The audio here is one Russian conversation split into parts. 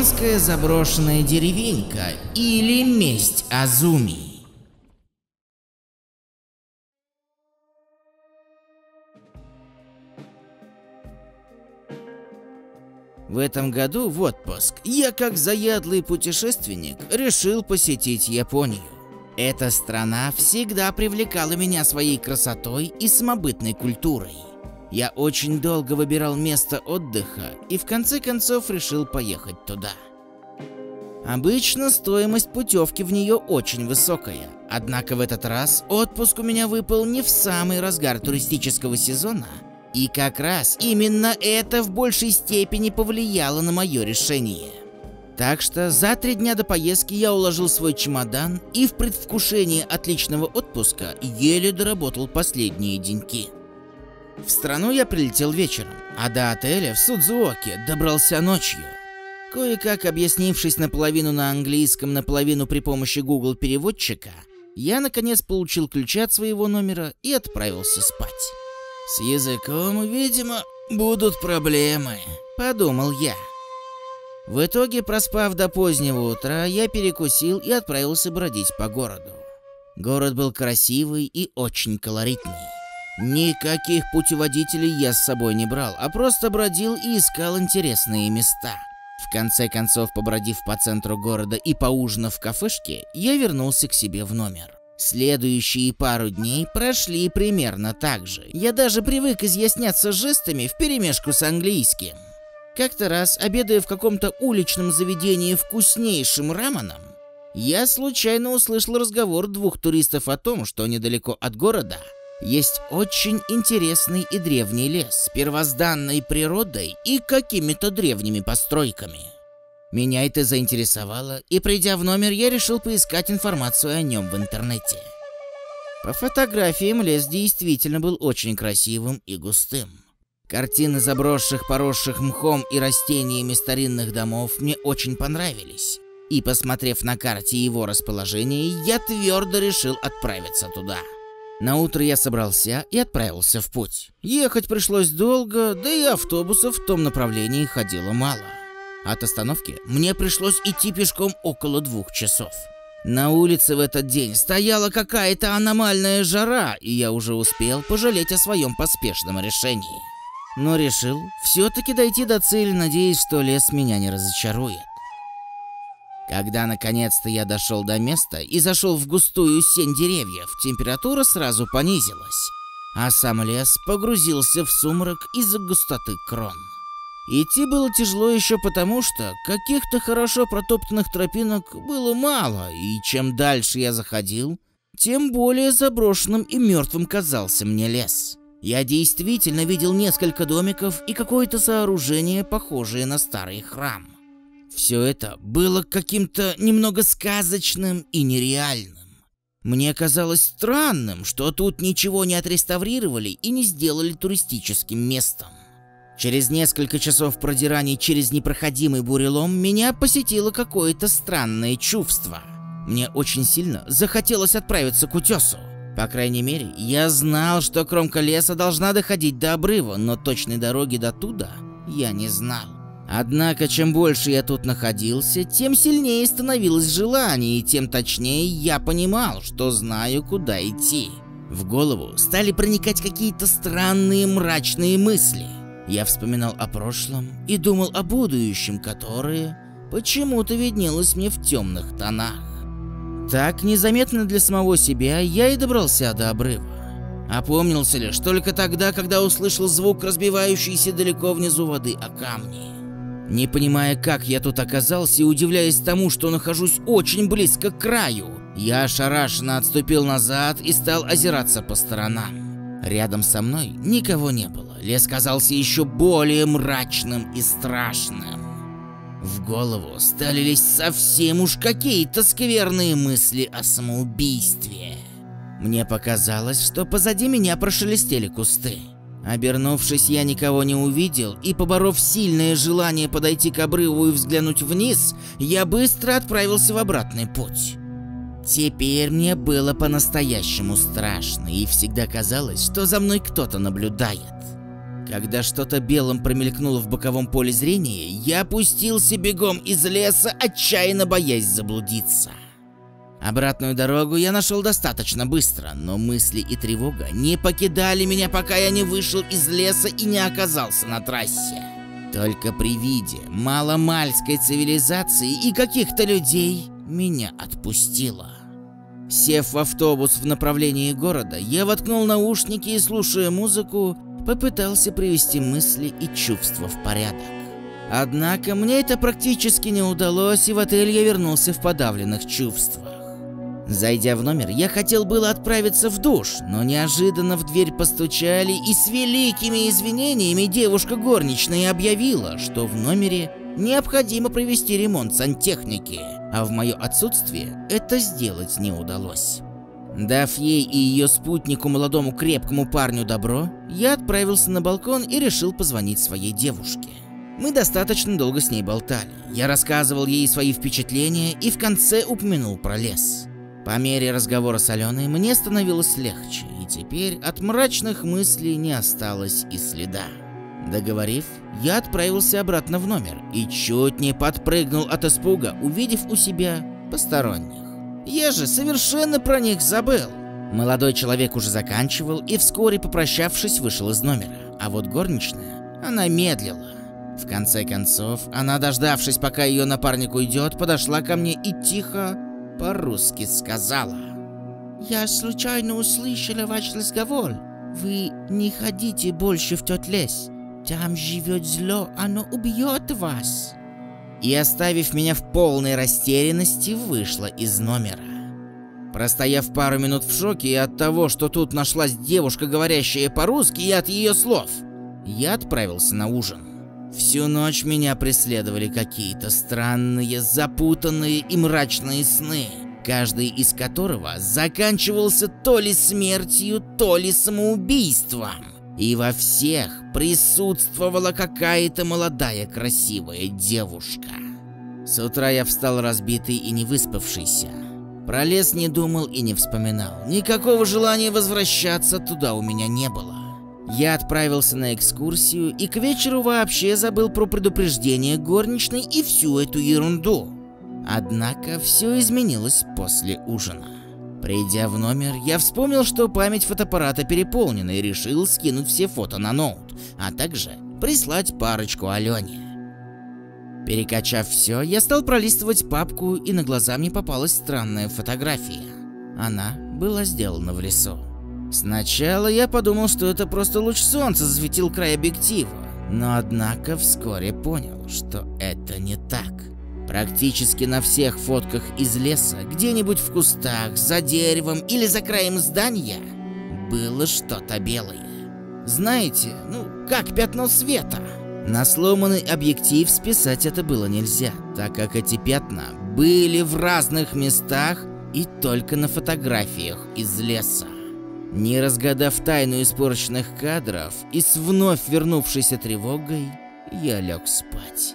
Японская заброшенная деревенька или месть Азуми. В этом году в отпуск я, как заядлый путешественник, решил посетить Японию. Эта страна всегда привлекала меня своей красотой и самобытной культурой. Я очень долго выбирал место отдыха и в конце концов решил поехать туда. Обычно стоимость путевки в нее очень высокая, однако в этот раз отпуск у меня выпал не в самый разгар туристического сезона – и как раз именно это в большей степени повлияло на мое решение. Так что за три дня до поездки я уложил свой чемодан и в предвкушении отличного отпуска еле доработал последние деньки. В страну я прилетел вечером, а до отеля в Судзуоке добрался ночью. Кое-как объяснившись наполовину на английском, наполовину при помощи Google переводчика, я наконец получил ключи от своего номера и отправился спать. С языком, видимо, будут проблемы, подумал я. В итоге, проспав до позднего утра, я перекусил и отправился бродить по городу. Город был красивый и очень колоритный. Никаких путеводителей я с собой не брал, а просто бродил и искал интересные места. В конце концов, побродив по центру города и поужинав в кафешке, я вернулся к себе в номер. Следующие пару дней прошли примерно так же. Я даже привык изъясняться жестами вперемешку с английским. Как-то раз, обедая в каком-то уличном заведении вкуснейшим раменом, я случайно услышал разговор двух туристов о том, что недалеко от города есть очень интересный и древний лес с первозданной природой и какими-то древними постройками. Меня это заинтересовало, и придя в номер, я решил поискать информацию о нем в интернете. По фотографиям лес действительно был очень красивым и густым. Картины заброшенных, поросших мхом и растениями старинных домов мне очень понравились. И посмотрев на карте его расположение, я твердо решил отправиться туда. На утро я собрался и отправился в путь. Ехать пришлось долго, да и автобусов в том направлении ходило мало. От остановки мне пришлось идти пешком около двух часов. На улице в этот день стояла какая-то аномальная жара, и я уже успел пожалеть о своем поспешном решении. Но решил все-таки дойти до цели, надеясь, что лес меня не разочарует. Когда наконец-то я дошел до места и зашел в густую сень деревьев, температура сразу понизилась, а сам лес погрузился в сумрак из-за густоты крон. Идти было тяжело еще потому, что каких-то хорошо протоптанных тропинок было мало, и чем дальше я заходил, тем более заброшенным и мертвым казался мне лес. Я действительно видел несколько домиков и какое-то сооружение, похожее на старый храм. Все это было каким-то немного сказочным и нереальным. Мне казалось странным, что тут ничего не отреставрировали и не сделали туристическим местом. Через несколько часов продираний через непроходимый бурелом меня посетило какое-то странное чувство. Мне очень сильно захотелось отправиться к утесу. По крайней мере, я знал, что кромка леса должна доходить до обрыва, но точной дороги до туда я не знал. Однако, чем больше я тут находился, тем сильнее становилось желание, и тем точнее я понимал, что знаю, куда идти. В голову стали проникать какие-то странные мрачные мысли – я вспоминал о прошлом и думал о будущем, которое почему-то виднелось мне в темных тонах. Так, незаметно для самого себя, я и добрался до обрыва. Опомнился лишь только тогда, когда услышал звук разбивающейся далеко внизу воды о камни. Не понимая, как я тут оказался и удивляясь тому, что нахожусь очень близко к краю, я ошарашенно отступил назад и стал озираться по сторонам. Рядом со мной никого не было лес казался еще более мрачным и страшным. В голову стали лезть совсем уж какие-то скверные мысли о самоубийстве. Мне показалось, что позади меня прошелестели кусты. Обернувшись, я никого не увидел, и поборов сильное желание подойти к обрыву и взглянуть вниз, я быстро отправился в обратный путь. Теперь мне было по-настоящему страшно, и всегда казалось, что за мной кто-то наблюдает. Когда что-то белым промелькнуло в боковом поле зрения, я опустился бегом из леса, отчаянно боясь заблудиться. Обратную дорогу я нашел достаточно быстро, но мысли и тревога не покидали меня, пока я не вышел из леса и не оказался на трассе. Только при виде маломальской цивилизации и каких-то людей меня отпустило. Сев в автобус в направлении города, я воткнул наушники и, слушая музыку, попытался привести мысли и чувства в порядок. Однако мне это практически не удалось, и в отель я вернулся в подавленных чувствах. Зайдя в номер, я хотел было отправиться в душ, но неожиданно в дверь постучали, и с великими извинениями девушка горничная объявила, что в номере необходимо провести ремонт сантехники, а в мое отсутствие это сделать не удалось. Дав ей и ее спутнику, молодому крепкому парню добро, я отправился на балкон и решил позвонить своей девушке. Мы достаточно долго с ней болтали. Я рассказывал ей свои впечатления и в конце упомянул про лес. По мере разговора с Аленой мне становилось легче, и теперь от мрачных мыслей не осталось и следа. Договорив, я отправился обратно в номер и чуть не подпрыгнул от испуга, увидев у себя посторонних. Я же совершенно про них забыл. Молодой человек уже заканчивал и вскоре, попрощавшись, вышел из номера. А вот горничная, она медлила. В конце концов, она, дождавшись, пока ее напарник уйдет, подошла ко мне и тихо по-русски сказала. «Я случайно услышала ваш разговор. Вы не ходите больше в тот лес. Там живет зло, оно убьет вас». И, оставив меня в полной растерянности, вышла из номера. Простояв пару минут в шоке от того, что тут нашлась девушка, говорящая по-русски, и от ее слов, я отправился на ужин. Всю ночь меня преследовали какие-то странные, запутанные и мрачные сны, каждый из которого заканчивался то ли смертью, то ли самоубийством. И во всех присутствовала какая-то молодая красивая девушка. С утра я встал разбитый и не выспавшийся. Про лес не думал и не вспоминал. Никакого желания возвращаться туда у меня не было. Я отправился на экскурсию и к вечеру вообще забыл про предупреждение горничной и всю эту ерунду. Однако все изменилось после ужина. Придя в номер, я вспомнил, что память фотоаппарата переполнена и решил скинуть все фото на ноут, а также прислать парочку Алене. Перекачав все, я стал пролистывать папку, и на глаза мне попалась странная фотография. Она была сделана в лесу. Сначала я подумал, что это просто луч солнца засветил край объектива, но однако вскоре понял, что это не так. Практически на всех фотках из леса, где-нибудь в кустах, за деревом или за краем здания, было что-то белое. Знаете, ну, как пятно света. На сломанный объектив списать это было нельзя, так как эти пятна были в разных местах и только на фотографиях из леса. Не разгадав тайну испорченных кадров и с вновь вернувшейся тревогой, я лег спать.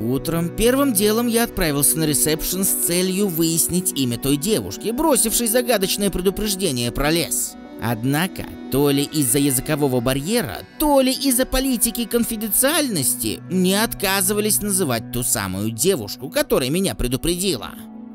Утром первым делом я отправился на ресепшн с целью выяснить имя той девушки, бросившей загадочное предупреждение про лес. Однако, то ли из-за языкового барьера, то ли из-за политики конфиденциальности, мне отказывались называть ту самую девушку, которая меня предупредила.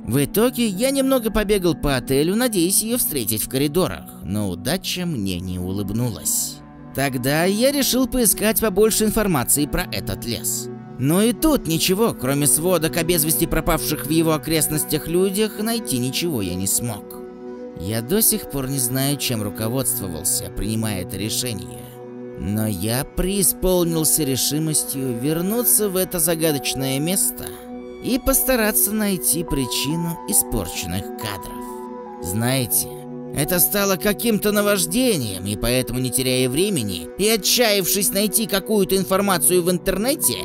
В итоге я немного побегал по отелю, надеясь ее встретить в коридорах, но удача мне не улыбнулась. Тогда я решил поискать побольше информации про этот лес. Но и тут ничего, кроме сводок о без вести пропавших в его окрестностях людях, найти ничего я не смог. Я до сих пор не знаю, чем руководствовался, принимая это решение. Но я преисполнился решимостью вернуться в это загадочное место – и постараться найти причину испорченных кадров. Знаете, это стало каким-то наваждением, и поэтому, не теряя времени и отчаявшись найти какую-то информацию в интернете,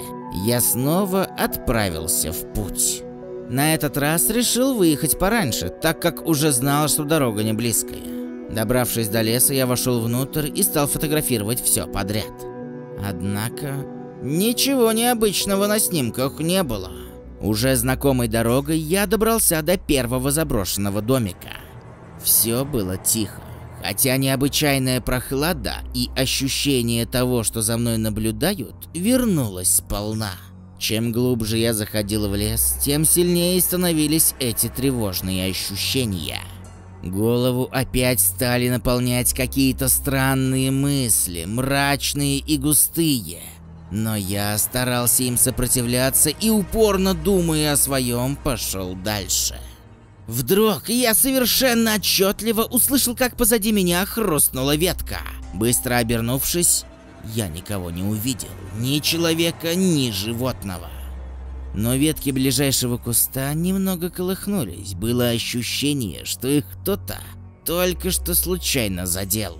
я снова отправился в путь. На этот раз решил выехать пораньше, так как уже знал, что дорога не близкая. Добравшись до леса, я вошел внутрь и стал фотографировать все подряд. Однако, ничего необычного на снимках не было. Уже знакомой дорогой я добрался до первого заброшенного домика. Все было тихо, хотя необычайная прохлада и ощущение того, что за мной наблюдают, вернулось сполна. Чем глубже я заходил в лес, тем сильнее становились эти тревожные ощущения. Голову опять стали наполнять какие-то странные мысли, мрачные и густые. Но я старался им сопротивляться и упорно думая о своем, пошел дальше. Вдруг я совершенно отчетливо услышал, как позади меня хрустнула ветка. Быстро обернувшись, я никого не увидел, ни человека, ни животного. Но ветки ближайшего куста немного колыхнулись. Было ощущение, что их кто-то только что случайно задел.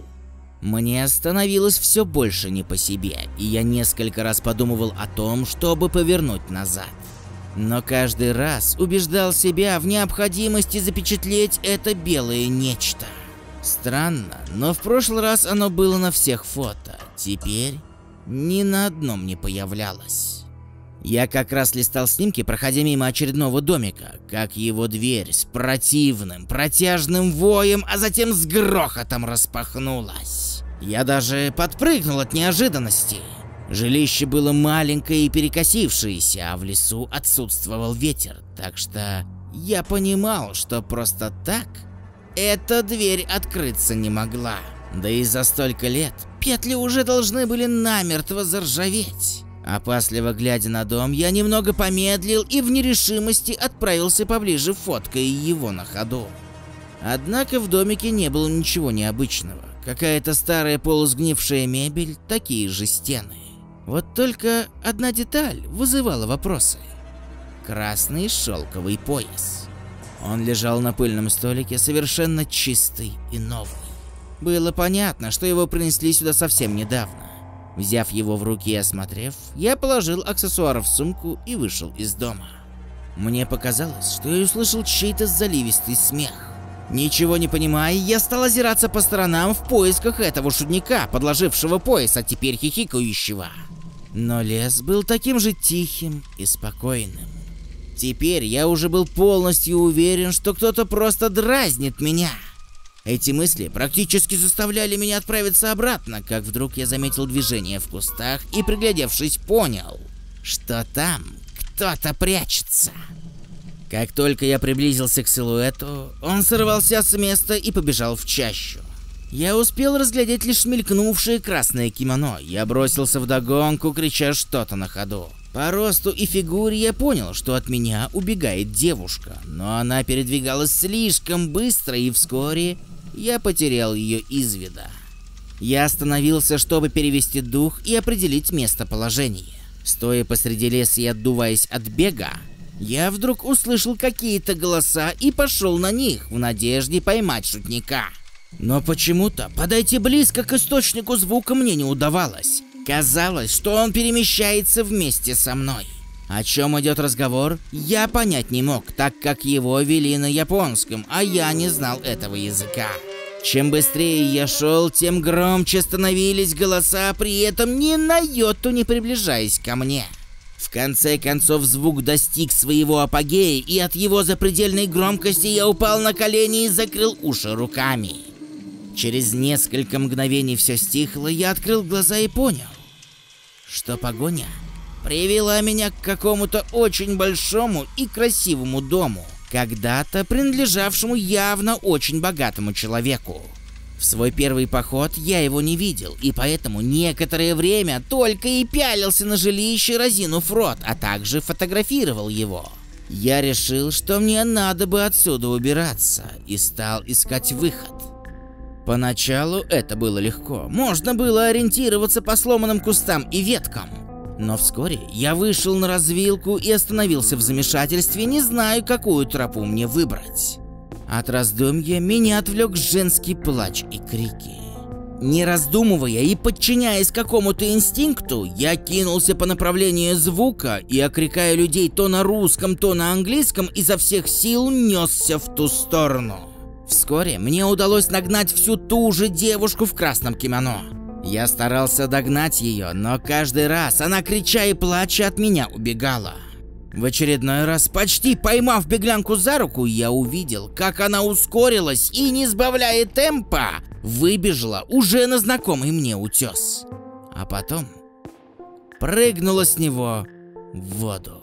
Мне становилось все больше не по себе, и я несколько раз подумывал о том, чтобы повернуть назад. Но каждый раз убеждал себя в необходимости запечатлеть это белое нечто. Странно, но в прошлый раз оно было на всех фото, теперь ни на одном не появлялось. Я как раз листал снимки, проходя мимо очередного домика, как его дверь с противным, протяжным воем, а затем с грохотом распахнулась. Я даже подпрыгнул от неожиданности. Жилище было маленькое и перекосившееся, а в лесу отсутствовал ветер, так что я понимал, что просто так эта дверь открыться не могла. Да и за столько лет петли уже должны были намертво заржаветь. Опасливо глядя на дом, я немного помедлил и в нерешимости отправился поближе, фоткая его на ходу. Однако в домике не было ничего необычного. Какая-то старая полусгнившая мебель, такие же стены. Вот только одна деталь вызывала вопросы. Красный шелковый пояс. Он лежал на пыльном столике, совершенно чистый и новый. Было понятно, что его принесли сюда совсем недавно. Взяв его в руки и осмотрев, я положил аксессуар в сумку и вышел из дома. Мне показалось, что я услышал чей-то заливистый смех. Ничего не понимая, я стал озираться по сторонам в поисках этого шутника, подложившего пояс, а теперь хихикающего. Но лес был таким же тихим и спокойным. Теперь я уже был полностью уверен, что кто-то просто дразнит меня. Эти мысли практически заставляли меня отправиться обратно, как вдруг я заметил движение в кустах и, приглядевшись, понял, что там кто-то прячется. Как только я приблизился к силуэту, он сорвался с места и побежал в чащу. Я успел разглядеть лишь мелькнувшее красное кимоно. Я бросился в догонку, крича что-то на ходу. По росту и фигуре я понял, что от меня убегает девушка, но она передвигалась слишком быстро и вскоре я потерял ее из вида. Я остановился, чтобы перевести дух и определить местоположение. Стоя посреди леса и отдуваясь от бега, я вдруг услышал какие-то голоса и пошел на них в надежде поймать шутника. Но почему-то подойти близко к источнику звука мне не удавалось. Казалось, что он перемещается вместе со мной. О чем идет разговор, я понять не мог, так как его вели на японском, а я не знал этого языка. Чем быстрее я шел, тем громче становились голоса, при этом ни на йоту не приближаясь ко мне. В конце концов звук достиг своего апогея, и от его запредельной громкости я упал на колени и закрыл уши руками. Через несколько мгновений все стихло, я открыл глаза и понял, что погоня привела меня к какому-то очень большому и красивому дому, когда-то принадлежавшему явно очень богатому человеку. В свой первый поход я его не видел, и поэтому некоторое время только и пялился на жилище, разинув рот, а также фотографировал его. Я решил, что мне надо бы отсюда убираться, и стал искать выход. Поначалу это было легко, можно было ориентироваться по сломанным кустам и веткам. Но вскоре я вышел на развилку и остановился в замешательстве, не знаю, какую тропу мне выбрать. От раздумья меня отвлек женский плач и крики. Не раздумывая и подчиняясь какому-то инстинкту, я кинулся по направлению звука и, окрикая людей то на русском, то на английском, изо всех сил несся в ту сторону. Вскоре мне удалось нагнать всю ту же девушку в красном кимоно. Я старался догнать ее, но каждый раз она, крича и плача, от меня убегала. В очередной раз, почти поймав беглянку за руку, я увидел, как она ускорилась и, не сбавляя темпа, выбежала уже на знакомый мне утес, а потом прыгнула с него в воду.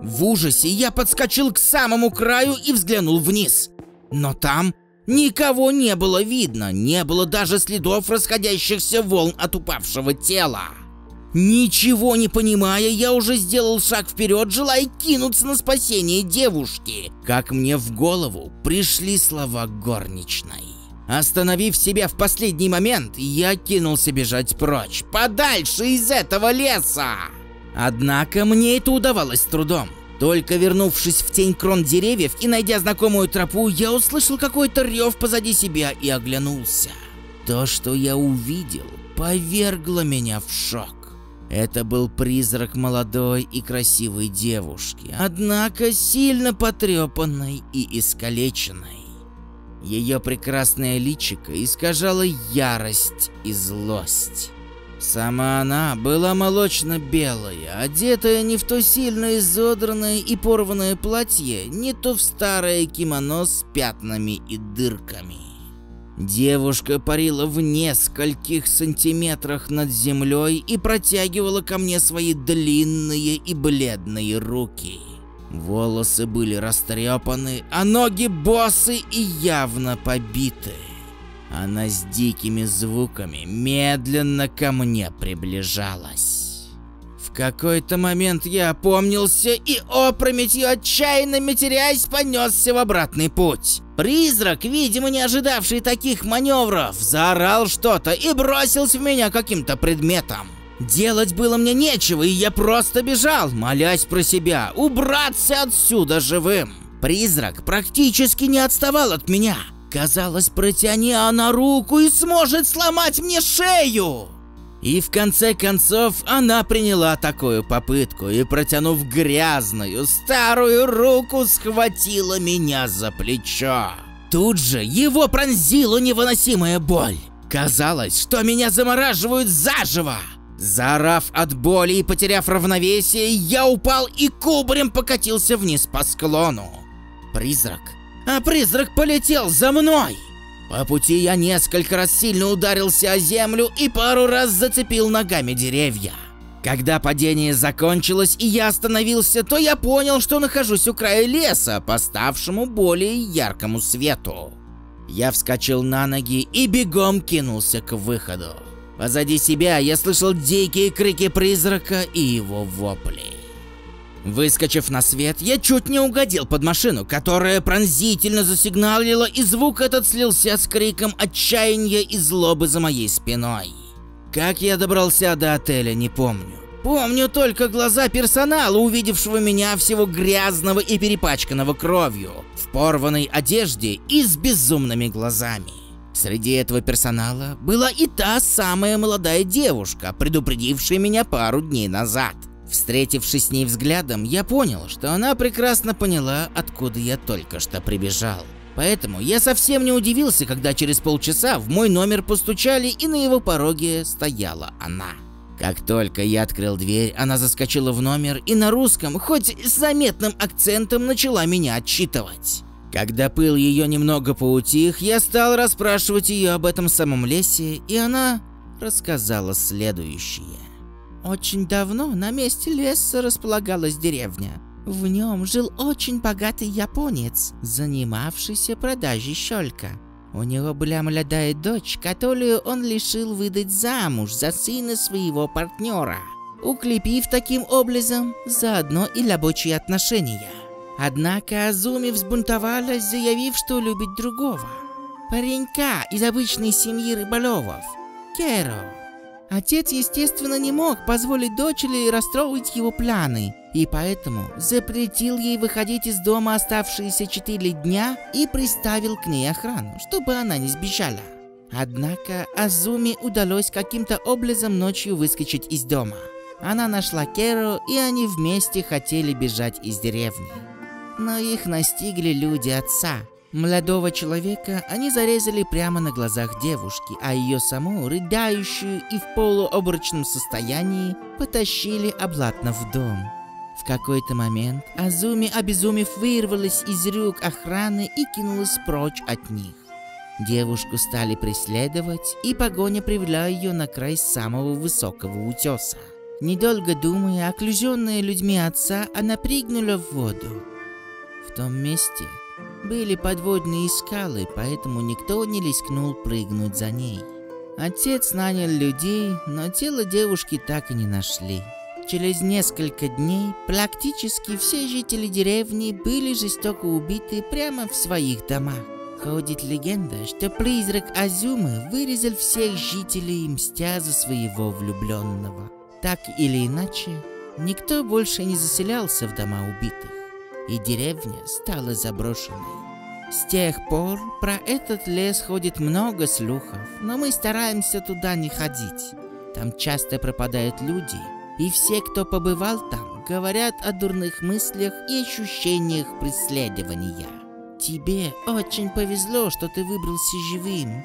В ужасе я подскочил к самому краю и взглянул вниз. Но там никого не было видно, не было даже следов расходящихся волн от упавшего тела. Ничего не понимая, я уже сделал шаг вперед, желая кинуться на спасение девушки. Как мне в голову пришли слова горничной. Остановив себя в последний момент, я кинулся бежать прочь, подальше из этого леса. Однако мне это удавалось с трудом. Только вернувшись в тень крон деревьев и найдя знакомую тропу, я услышал какой-то рев позади себя и оглянулся. То, что я увидел, повергло меня в шок. Это был призрак молодой и красивой девушки, однако сильно потрепанной и искалеченной. Ее прекрасное личико искажало ярость и злость. Сама она была молочно-белая, одетая не в то сильно изодранное и порванное платье, не то в старое кимоно с пятнами и дырками. Девушка парила в нескольких сантиметрах над землей и протягивала ко мне свои длинные и бледные руки. Волосы были растрепаны, а ноги босы и явно побиты. Она с дикими звуками медленно ко мне приближалась. Какой-то момент я опомнился и опрометью отчаянно матерясь понесся в обратный путь. Призрак, видимо не ожидавший таких маневров, заорал что-то и бросился в меня каким-то предметом. Делать было мне нечего, и я просто бежал, молясь про себя, убраться отсюда живым. Призрак практически не отставал от меня. Казалось, протяни она руку и сможет сломать мне шею. И в конце концов она приняла такую попытку и, протянув грязную старую руку, схватила меня за плечо. Тут же его пронзила невыносимая боль. Казалось, что меня замораживают заживо. Заорав от боли и потеряв равновесие, я упал и кубарем покатился вниз по склону. Призрак а призрак полетел за мной. По пути я несколько раз сильно ударился о землю и пару раз зацепил ногами деревья. Когда падение закончилось и я остановился, то я понял, что нахожусь у края леса, поставшему более яркому свету. Я вскочил на ноги и бегом кинулся к выходу. Позади себя я слышал дикие крики призрака и его вопли. Выскочив на свет, я чуть не угодил под машину, которая пронзительно засигналила, и звук этот слился с криком отчаяния и злобы за моей спиной. Как я добрался до отеля, не помню. Помню только глаза персонала, увидевшего меня всего грязного и перепачканного кровью, в порванной одежде и с безумными глазами. Среди этого персонала была и та самая молодая девушка, предупредившая меня пару дней назад. Встретившись с ней взглядом, я понял, что она прекрасно поняла, откуда я только что прибежал. Поэтому я совсем не удивился, когда через полчаса в мой номер постучали и на его пороге стояла она. Как только я открыл дверь, она заскочила в номер и на русском, хоть с заметным акцентом, начала меня отчитывать. Когда пыл ее немного поутих, я стал расспрашивать ее об этом самом лесе, и она рассказала следующее. Очень давно на месте леса располагалась деревня. В нем жил очень богатый японец, занимавшийся продажей щелька. У него была молодая дочь, которую он решил выдать замуж за сына своего партнера, укрепив таким образом заодно и рабочие отношения. Однако Азуми взбунтовалась, заявив, что любит другого. Паренька из обычной семьи рыболовов, Керо. Отец, естественно, не мог позволить дочери расстроить его планы, и поэтому запретил ей выходить из дома оставшиеся четыре дня и приставил к ней охрану, чтобы она не сбежала. Однако Азуми удалось каким-то образом ночью выскочить из дома. Она нашла Керо, и они вместе хотели бежать из деревни. Но их настигли люди отца, Молодого человека они зарезали прямо на глазах девушки, а ее саму, рыдающую и в полуобрачном состоянии, потащили обратно в дом. В какой-то момент Азуми, обезумев, вырвалась из рук охраны и кинулась прочь от них. Девушку стали преследовать, и погоня привела ее на край самого высокого утеса. Недолго думая, окруженная людьми отца, она прыгнула в воду. В том месте были подводные скалы, поэтому никто не рискнул прыгнуть за ней. Отец нанял людей, но тело девушки так и не нашли. Через несколько дней практически все жители деревни были жестоко убиты прямо в своих домах. Ходит легенда, что призрак Азумы вырезал всех жителей, мстя за своего влюбленного. Так или иначе, никто больше не заселялся в дома убитых, и деревня стала заброшенной. С тех пор про этот лес ходит много слухов, но мы стараемся туда не ходить. Там часто пропадают люди, и все, кто побывал там, говорят о дурных мыслях и ощущениях преследования. Тебе очень повезло, что ты выбрался живым.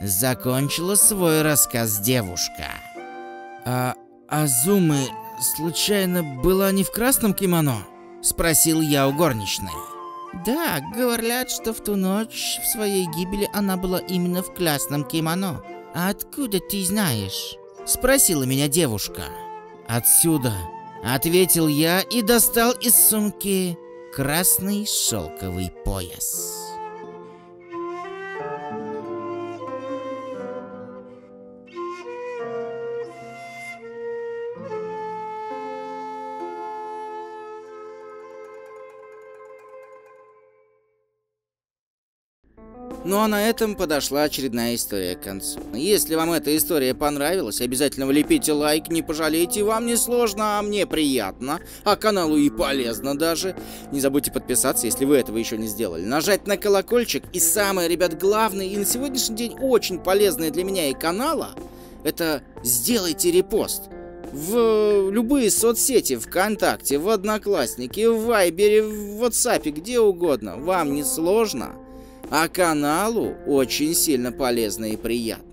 Закончила свой рассказ девушка. А Азумы случайно была не в красном кимоно? Спросил я у горничной. Да, говорят, что в ту ночь в своей гибели она была именно в красном кимоно. А откуда ты знаешь? Спросила меня девушка. Отсюда, ответил я и достал из сумки красный шелковый пояс. Ну а на этом подошла очередная история к концу. Если вам эта история понравилась, обязательно влепите лайк, не пожалейте, вам не сложно, а мне приятно, а каналу и полезно даже. Не забудьте подписаться, если вы этого еще не сделали, нажать на колокольчик и самое, ребят, главное и на сегодняшний день очень полезное для меня и канала, это сделайте репост в любые соцсети, ВКонтакте, в Одноклассники, в Вайбере, в WhatsApp, где угодно. Вам не сложно? А каналу очень сильно полезно и приятно.